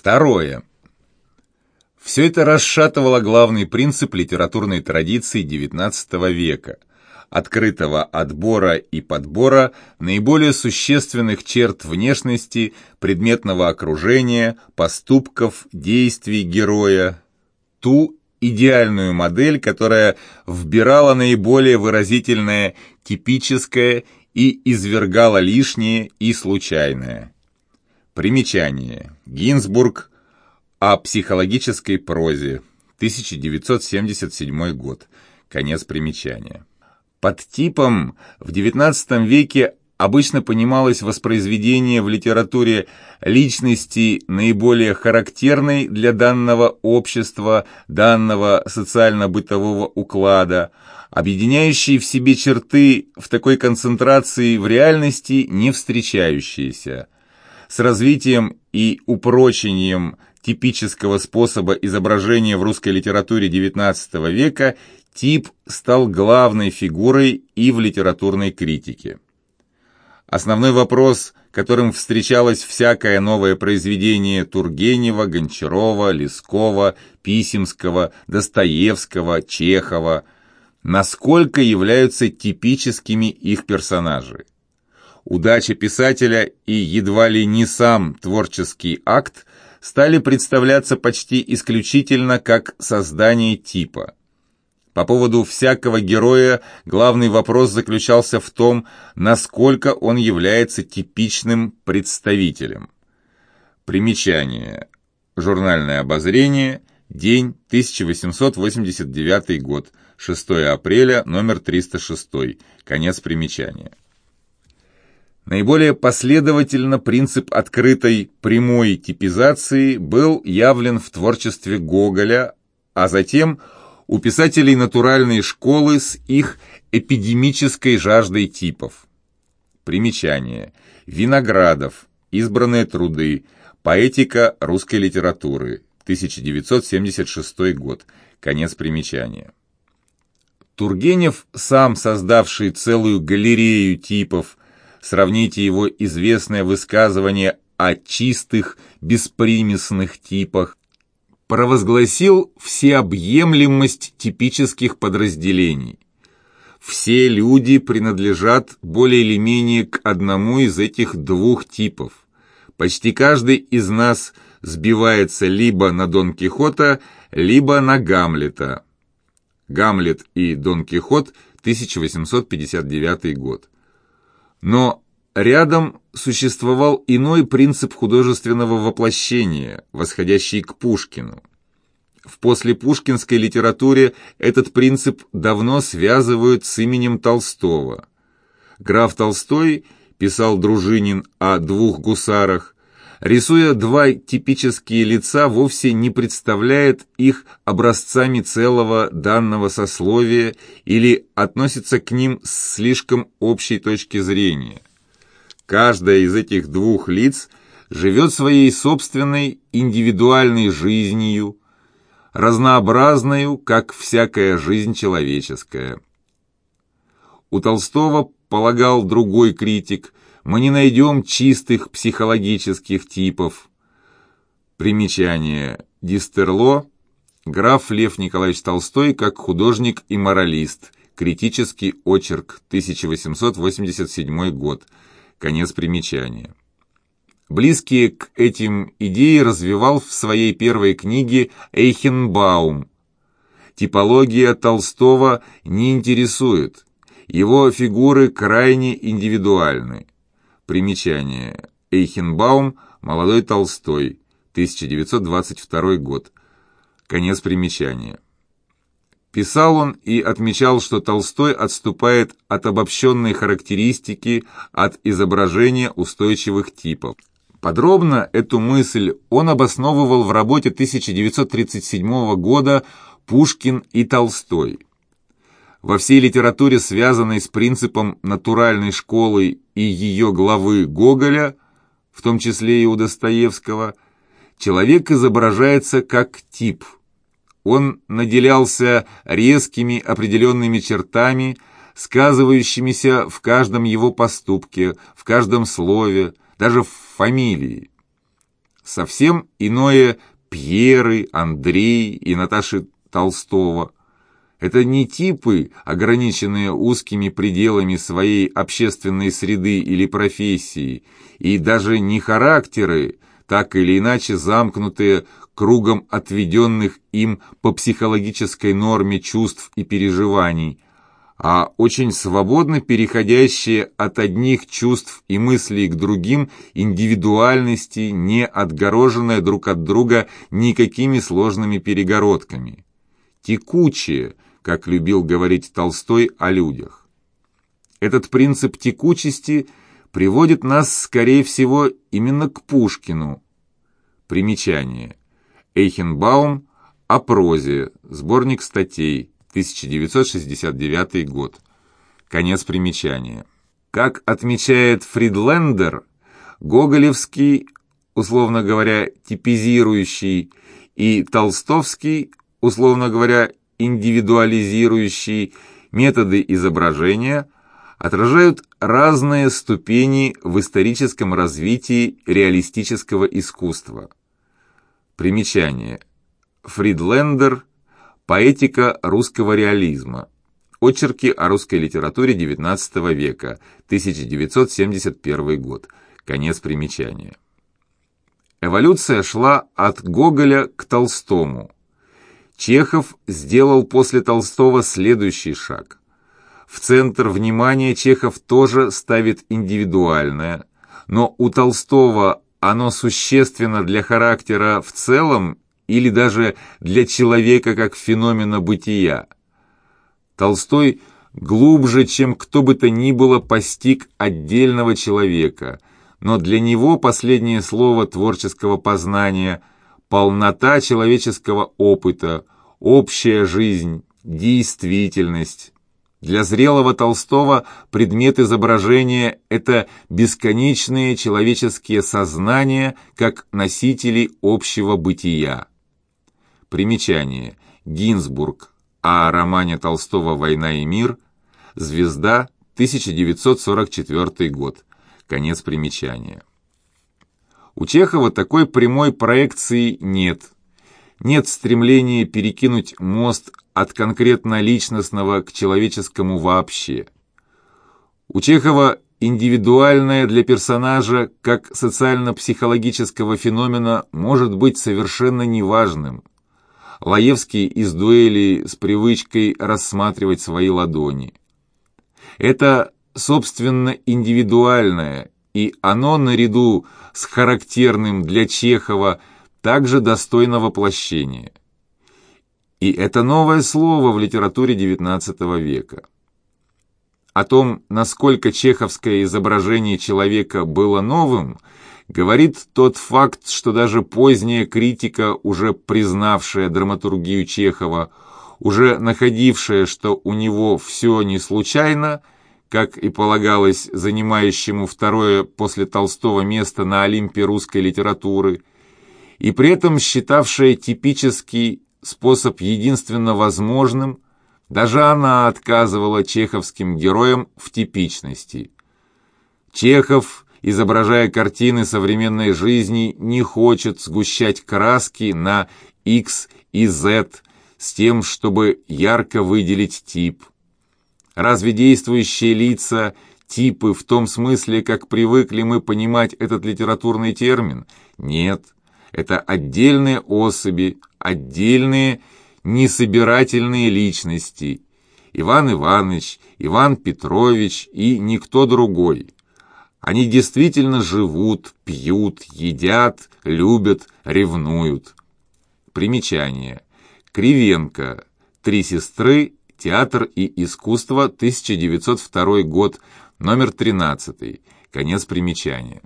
Второе. Все это расшатывало главный принцип литературной традиции XIX века – открытого отбора и подбора наиболее существенных черт внешности, предметного окружения, поступков, действий героя, ту идеальную модель, которая вбирала наиболее выразительное, типическое и извергала лишнее и случайное. Примечание. Гинзбург о психологической прозе. 1977 год. Конец примечания. Под типом в XIX веке обычно понималось воспроизведение в литературе личности наиболее характерной для данного общества, данного социально-бытового уклада, объединяющей в себе черты в такой концентрации в реальности не встречающиеся. С развитием и упрочением типического способа изображения в русской литературе XIX века тип стал главной фигурой и в литературной критике. Основной вопрос, которым встречалось всякое новое произведение Тургенева, Гончарова, Лескова, Писемского, Достоевского, Чехова, насколько являются типическими их персонажи. Удача писателя и едва ли не сам творческий акт стали представляться почти исключительно как создание типа – по поводу всякого героя главный вопрос заключался в том, насколько он является типичным представителем. Примечание. Журнальное обозрение. День 1889 год. 6 апреля, номер 306. Конец примечания. Наиболее последовательно принцип открытой прямой типизации был явлен в творчестве Гоголя, а затем – у писателей натуральной школы с их эпидемической жаждой типов. Примечание. Виноградов. Избранные труды. Поэтика русской литературы. 1976 год. Конец примечания. Тургенев, сам создавший целую галерею типов, сравните его известное высказывание о чистых, беспримесных типах, провозгласил всеобъемлемость типических подразделений. Все люди принадлежат более или менее к одному из этих двух типов. Почти каждый из нас сбивается либо на Дон Кихота, либо на Гамлета. Гамлет и Дон Кихот, 1859 год. Но Рядом существовал иной принцип художественного воплощения, восходящий к Пушкину. В послепушкинской литературе этот принцип давно связывают с именем Толстого. Граф Толстой писал Дружинин о двух гусарах, рисуя два типические лица, вовсе не представляет их образцами целого данного сословия или относится к ним с слишком общей точки зрения. Каждая из этих двух лиц живет своей собственной индивидуальной жизнью, разнообразною, как всякая жизнь человеческая. У Толстого, полагал другой критик, мы не найдем чистых психологических типов. Примечание. Дистерло, граф Лев Николаевич Толстой как художник и моралист. Критический очерк, 1887 год. Конец примечания. Близкие к этим идеи развивал в своей первой книге Эйхенбаум. Типология Толстого не интересует. Его фигуры крайне индивидуальны. Примечание. Эйхенбаум, молодой Толстой, 1922 год. Конец примечания. Писал он и отмечал, что Толстой отступает от обобщенной характеристики, от изображения устойчивых типов. Подробно эту мысль он обосновывал в работе 1937 года «Пушкин и Толстой». Во всей литературе, связанной с принципом натуральной школы и ее главы Гоголя, в том числе и у Достоевского, человек изображается как тип – он наделялся резкими определенными чертами, сказывающимися в каждом его поступке, в каждом слове, даже в фамилии. Совсем иное Пьеры, Андрей и Наташи Толстого. Это не типы, ограниченные узкими пределами своей общественной среды или профессии, и даже не характеры, так или иначе замкнутые кругом отведенных им по психологической норме чувств и переживаний, а очень свободно переходящие от одних чувств и мыслей к другим индивидуальности, не отгороженная друг от друга никакими сложными перегородками. Текучие, как любил говорить Толстой о людях. Этот принцип текучести приводит нас, скорее всего, именно к Пушкину. Примечание. Эйхенбаум о прозе, сборник статей, 1969 год. Конец примечания. Как отмечает Фридлендер, Гоголевский, условно говоря, типизирующий, и Толстовский, условно говоря, индивидуализирующий методы изображения отражают разные ступени в историческом развитии реалистического искусства. Примечание. Фридлендер – Поэтика русского реализма. Очерки о русской литературе XIX века, 1971 год. Конец примечания. Эволюция шла от Гоголя к Толстому. Чехов сделал после Толстого следующий шаг. В центр внимания Чехов тоже ставит индивидуальное, но у Толстого оно существенно для характера в целом или даже для человека как феномена бытия. Толстой глубже, чем кто бы то ни было, постиг отдельного человека, но для него последнее слово творческого познания – полнота человеческого опыта, общая жизнь, действительность. Для зрелого Толстого предмет изображения – это бесконечные человеческие сознания как носители общего бытия. Примечание. Гинзбург. О романе Толстого «Война и мир». Звезда. 1944 год. Конец примечания. У Чехова такой прямой проекции нет. Нет стремления перекинуть мост от конкретно личностного к человеческому вообще. У Чехова индивидуальное для персонажа как социально-психологического феномена может быть совершенно неважным. Лаевский из дуэли с привычкой рассматривать свои ладони. Это, собственно, индивидуальное, и оно наряду с характерным для Чехова также достойно воплощения. И это новое слово в литературе XIX века. О том, насколько чеховское изображение человека было новым – говорит тот факт, что даже поздняя критика, уже признавшая драматургию Чехова, уже находившая, что у него все не случайно, как и полагалось занимающему второе после Толстого место на Олимпе русской литературы, и при этом считавшая типический способ единственно возможным, даже она отказывала чеховским героям в типичности. Чехов – изображая картины современной жизни, не хочет сгущать краски на X и Z с тем, чтобы ярко выделить тип. Разве действующие лица – типы в том смысле, как привыкли мы понимать этот литературный термин? Нет. Это отдельные особи, отдельные несобирательные личности. Иван Иванович, Иван Петрович и никто другой. Они действительно живут, пьют, едят, любят, ревнуют. Примечание. Кривенко. Три сестры. Театр и искусство. 1902 год. Номер 13. Конец примечания.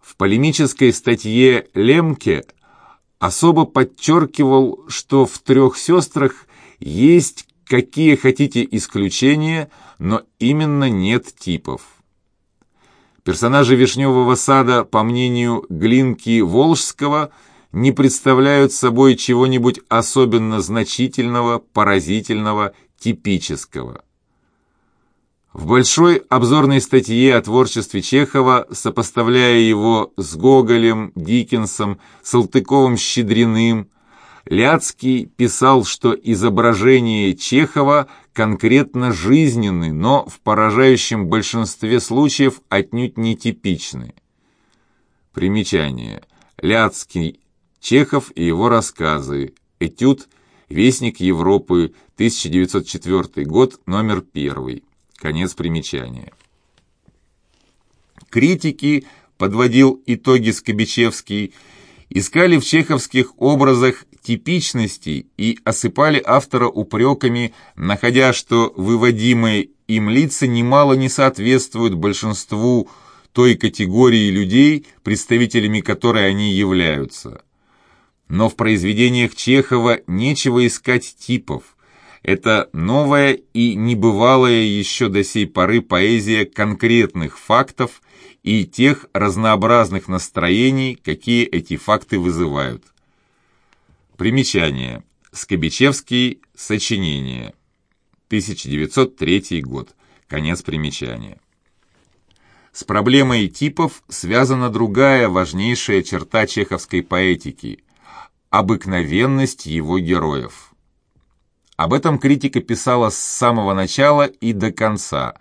В полемической статье Лемке особо подчеркивал, что в «Трех сестрах» есть какие хотите исключения, но именно нет типов. Персонажи «Вишневого сада», по мнению Глинки Волжского, не представляют собой чего-нибудь особенно значительного, поразительного, типического. В большой обзорной статье о творчестве Чехова, сопоставляя его с Гоголем, Диккенсом, Салтыковым-Щедриным, Ляцкий писал, что изображения Чехова конкретно жизненны, но в поражающем большинстве случаев отнюдь нетипичны. Примечание. Ляцкий, Чехов и его рассказы. Этюд «Вестник Европы», 1904 год, номер 1. Конец примечания. Критики, подводил итоги Скобичевский, искали в чеховских образах типичности и осыпали автора упреками, находя, что выводимые им лица немало не соответствуют большинству той категории людей, представителями которой они являются. Но в произведениях Чехова нечего искать типов. Это новая и небывалая еще до сей поры поэзия конкретных фактов и тех разнообразных настроений, какие эти факты вызывают. Примечание. Скобичевский. Сочинение. 1903 год. Конец примечания. С проблемой типов связана другая важнейшая черта чеховской поэтики – обыкновенность его героев. Об этом критика писала с самого начала и до конца,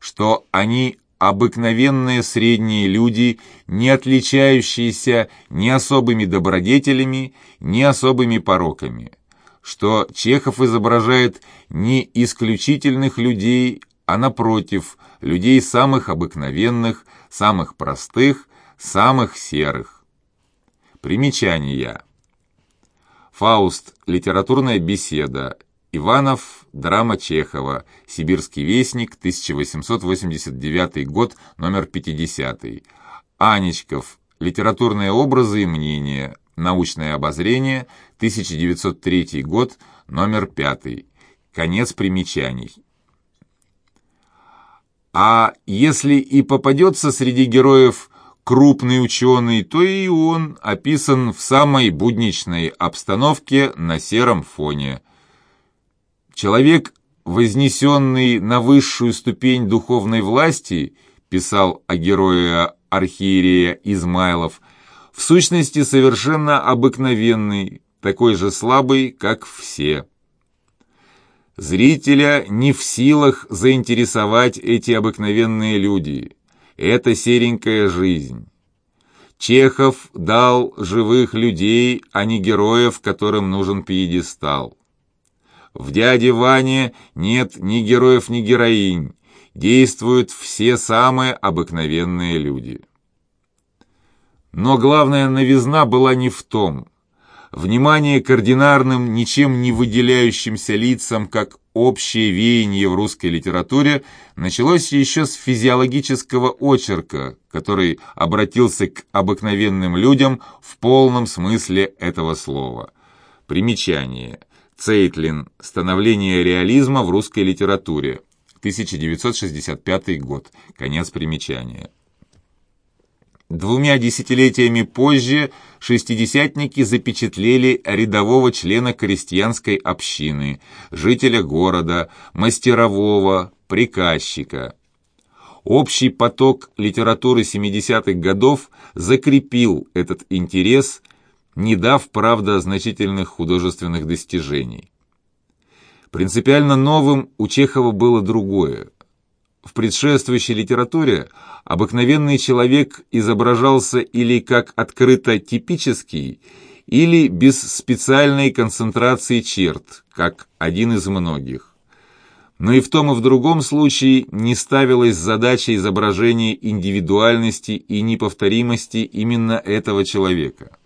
что они обыкновенные средние люди, не отличающиеся ни особыми добродетелями, ни особыми пороками, что Чехов изображает не исключительных людей, а напротив, людей самых обыкновенных, самых простых, самых серых. Примечания. Фауст. Литературная беседа. Иванов, драма Чехова, Сибирский вестник, 1889 год, номер 50. Анечков, литературные образы и мнения, научное обозрение, 1903 год, номер 5. Конец примечаний. А если и попадется среди героев крупный ученый, то и он описан в самой будничной обстановке на сером фоне – Человек, вознесенный на высшую ступень духовной власти, писал о герое архиерея Измайлов, в сущности совершенно обыкновенный, такой же слабый, как все. Зрителя не в силах заинтересовать эти обыкновенные люди. Это серенькая жизнь. Чехов дал живых людей, а не героев, которым нужен пьедестал. В «Дяде Ване» нет ни героев, ни героинь. Действуют все самые обыкновенные люди. Но главная новизна была не в том. Внимание к ординарным, ничем не выделяющимся лицам, как общее веяние в русской литературе, началось еще с физиологического очерка, который обратился к обыкновенным людям в полном смысле этого слова. Примечание – Цейтлин. Становление реализма в русской литературе. 1965 год. Конец примечания. Двумя десятилетиями позже шестидесятники запечатлели рядового члена крестьянской общины, жителя города, мастерового, приказчика. Общий поток литературы 70-х годов закрепил этот интерес – не дав, правда, значительных художественных достижений. Принципиально новым у Чехова было другое. В предшествующей литературе обыкновенный человек изображался или как открыто типический, или без специальной концентрации черт, как один из многих. Но и в том и в другом случае не ставилась задача изображения индивидуальности и неповторимости именно этого человека.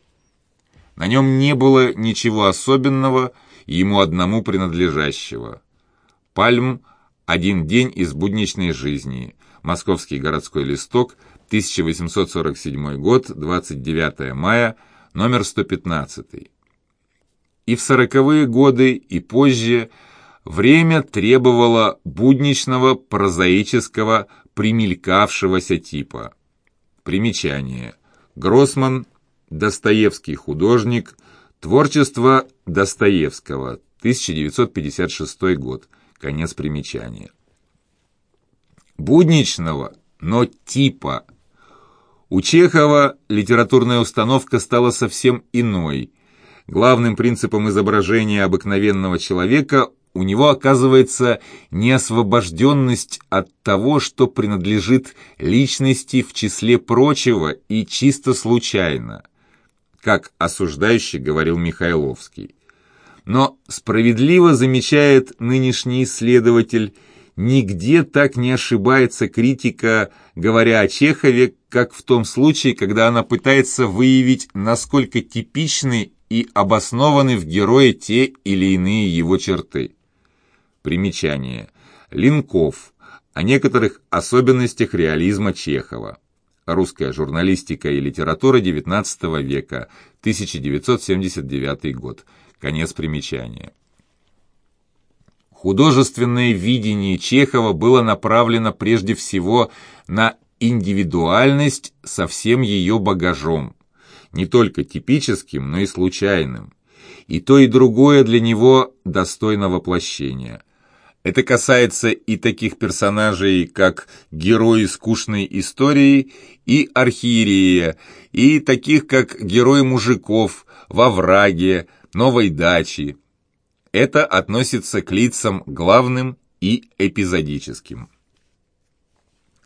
На нем не было ничего особенного, ему одному принадлежащего. Пальм «Один день из будничной жизни», Московский городской листок, 1847 год, 29 мая, номер 115. И в сороковые годы, и позже время требовало будничного, прозаического, примелькавшегося типа. Примечание. Гроссман Достоевский художник. Творчество Достоевского. 1956 год. Конец примечания. будничного, но типа. У Чехова литературная установка стала совсем иной. Главным принципом изображения обыкновенного человека у него оказывается неосвобожденность от того, что принадлежит личности в числе прочего и чисто случайно, как осуждающий говорил Михайловский. Но справедливо замечает нынешний исследователь, нигде так не ошибается критика, говоря о Чехове, как в том случае, когда она пытается выявить, насколько типичны и обоснованы в герое те или иные его черты. Примечание. Линков. О некоторых особенностях реализма Чехова. Русская журналистика и литература XIX века, 1979 год. Конец примечания. Художественное видение Чехова было направлено прежде всего на индивидуальность со всем ее багажом, не только типическим, но и случайным. И то, и другое для него достойно воплощения. Это касается и таких персонажей, как герои скучной истории и архиерея, и таких, как герои мужиков, во враге, новой дачи, это относится к лицам главным и эпизодическим.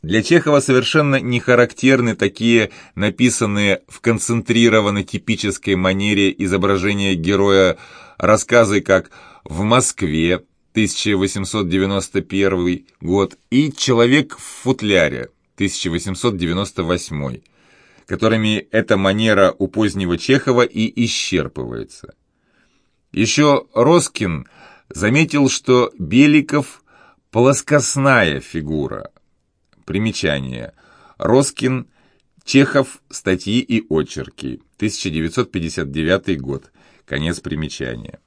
Для Чехова совершенно не характерны такие написанные в концентрированно типической манере изображения героя рассказы, как «В Москве» 1891 год и «Человек в футляре» 1898, которыми эта манера у позднего Чехова и исчерпывается. Еще Роскин заметил, что Беликов – плоскостная фигура. Примечание. Роскин, Чехов, статьи и очерки, 1959 год, конец примечания.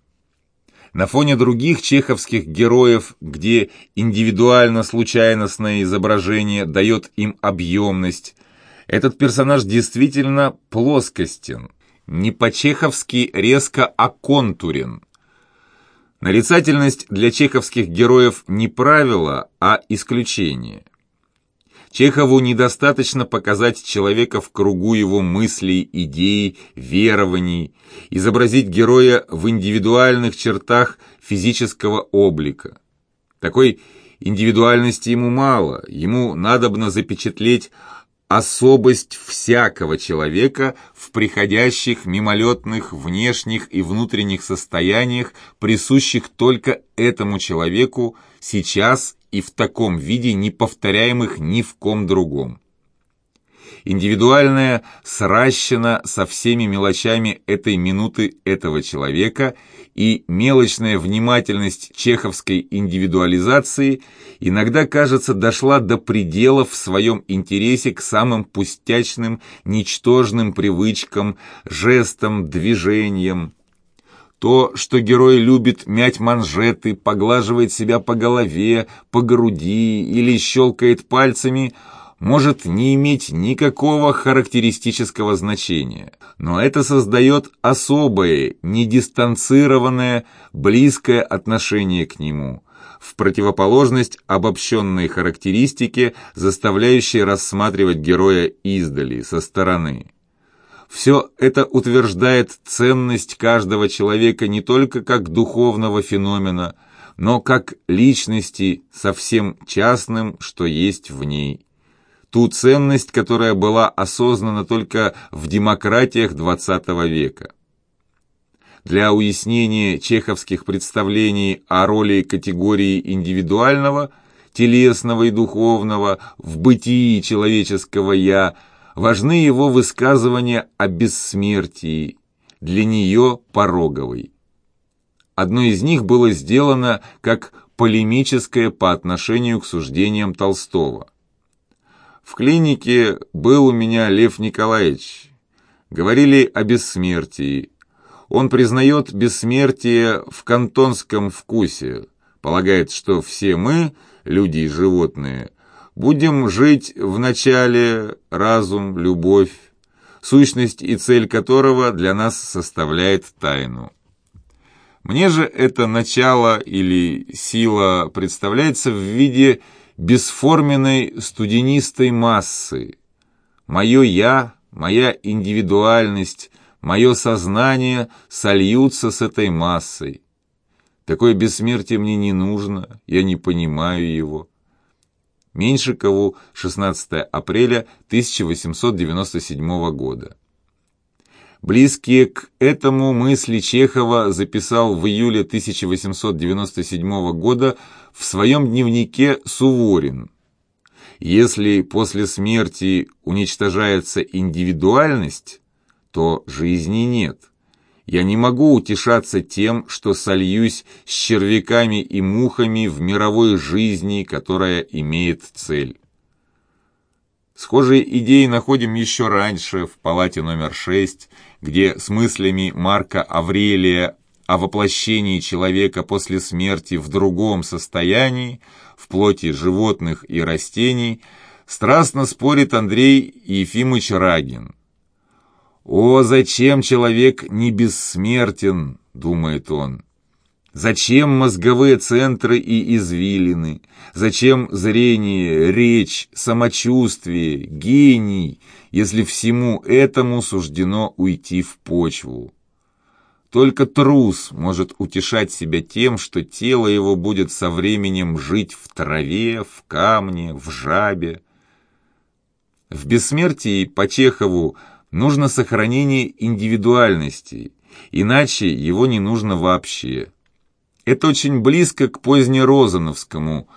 На фоне других чеховских героев, где индивидуально-случайностное изображение дает им объемность, этот персонаж действительно плоскостен, не по-чеховски резко оконтурен. Нарицательность для чеховских героев не правило, а исключение. Чехову недостаточно показать человека в кругу его мыслей, идей, верований, изобразить героя в индивидуальных чертах физического облика. Такой индивидуальности ему мало, ему надобно запечатлеть особость всякого человека в приходящих мимолетных внешних и внутренних состояниях, присущих только этому человеку сейчас и в таком виде, не повторяемых ни в ком другом. Индивидуальное сращено со всеми мелочами этой минуты этого человека, и мелочная внимательность чеховской индивидуализации иногда, кажется, дошла до предела в своем интересе к самым пустячным, ничтожным привычкам, жестам, движениям. То, что герой любит мять манжеты, поглаживает себя по голове, по груди или щелкает пальцами – может не иметь никакого характеристического значения, но это создает особое, недистанцированное, близкое отношение к нему, в противоположность обобщенной характеристике, заставляющей рассматривать героя издали, со стороны. Все это утверждает ценность каждого человека не только как духовного феномена, но как личности со всем частным, что есть в ней ту ценность, которая была осознана только в демократиях XX века. Для уяснения чеховских представлений о роли категории индивидуального, телесного и духовного в бытии человеческого «я» важны его высказывания о бессмертии, для нее пороговой. Одно из них было сделано как полемическое по отношению к суждениям Толстого – в клинике был у меня Лев Николаевич. Говорили о бессмертии. Он признает бессмертие в кантонском вкусе. Полагает, что все мы, люди и животные, будем жить в начале разум, любовь, сущность и цель которого для нас составляет тайну. Мне же это начало или сила представляется в виде бесформенной студенистой массы. Мое «я», моя индивидуальность, мое сознание сольются с этой массой. Такое бессмертие мне не нужно, я не понимаю его. Меньшикову, 16 апреля 1897 года. Близкие к этому мысли Чехова записал в июле 1897 года в своем дневнике Суворин. Если после смерти уничтожается индивидуальность, то жизни нет. Я не могу утешаться тем, что сольюсь с червяками и мухами в мировой жизни, которая имеет цель. Схожие идеи находим еще раньше в палате номер 6, где с мыслями Марка Аврелия о воплощении человека после смерти в другом состоянии, в плоти животных и растений, страстно спорит Андрей Ефимович Рагин. «О, зачем человек не бессмертен?» — думает он. Зачем мозговые центры и извилины? Зачем зрение, речь, самочувствие, гений, если всему этому суждено уйти в почву? Только трус может утешать себя тем, что тело его будет со временем жить в траве, в камне, в жабе. В бессмертии по Чехову нужно сохранение индивидуальности, иначе его не нужно вообще. Это очень близко к позднерозановскому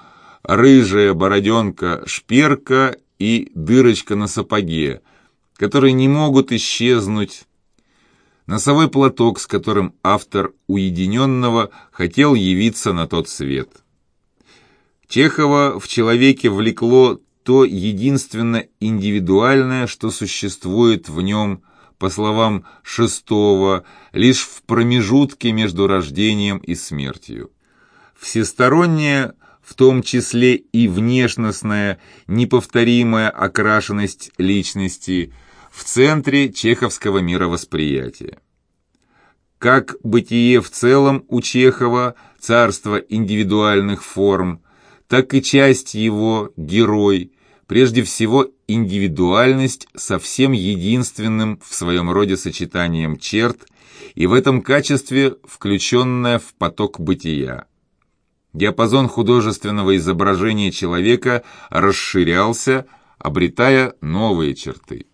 «рыжая бороденка шперка» и «дырочка на сапоге», которые не могут исчезнуть. Носовой платок, с которым автор уединенного хотел явиться на тот свет. Чехова в человеке влекло то единственно индивидуальное, что существует в нем, по словам шестого, лишь в промежутке между рождением и смертью. Всесторонняя, в том числе и внешностная, неповторимая окрашенность личности в центре чеховского мировосприятия. Как бытие в целом у Чехова, царство индивидуальных форм – так и часть его, герой, прежде всего индивидуальность со всем единственным в своем роде сочетанием черт и в этом качестве включенная в поток бытия. Диапазон художественного изображения человека расширялся, обретая новые черты.